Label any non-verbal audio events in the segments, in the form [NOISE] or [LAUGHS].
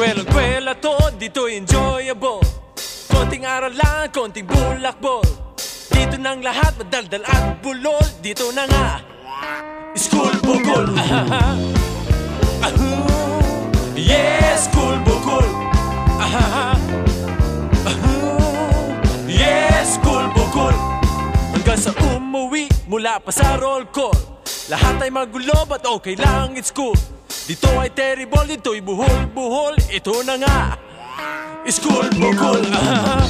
Eskwela-kwela to, dito enjoyable. Konting aral lang, konting bulakbol. Dito nang lahat, madaldal at bulol. Dito na nga, school bukol. [LAUGHS] Yes, school bukol. Yes, school bukol. Hanggang sa umuwi mula pa sa roll call. Lahat ay magulo, but okay lang, it's cool Dito ay terrible, dito'y buhol-buhol. Ito na nga, school bukol [LAUGHS]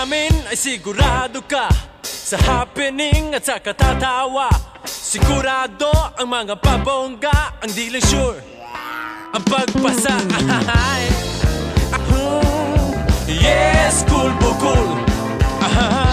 namin ay sigurado ka Sa happening at sa katatawa Sigurado ang mga pabongga Ang di lang sure Ang pagpasa. Ahoo. [LAUGHS] Yes, cool Ahaha. [LAUGHS]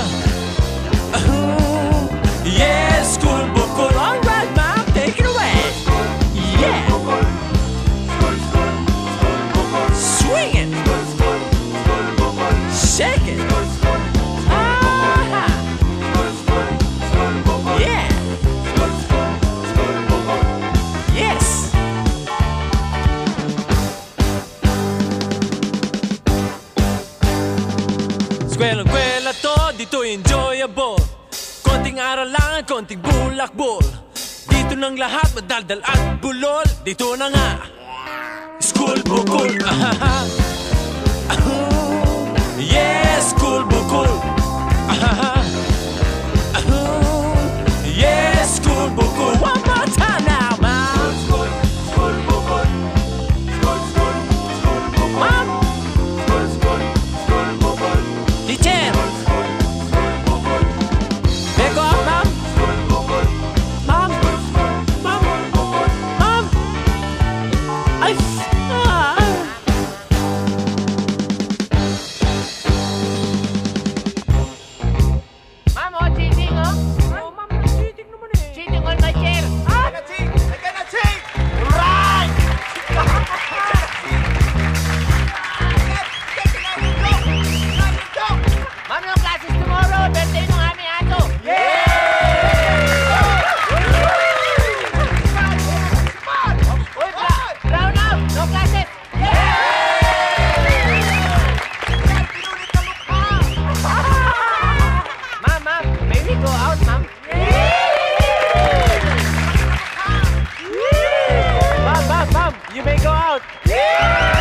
Eskwela-kwela to, dito enjoyable. Konting aral lang, konting bulakbol Dito nang lahat, madaldal at bulol. Dito na nga, school bukol. [LAUGHS] Bukol Yeah!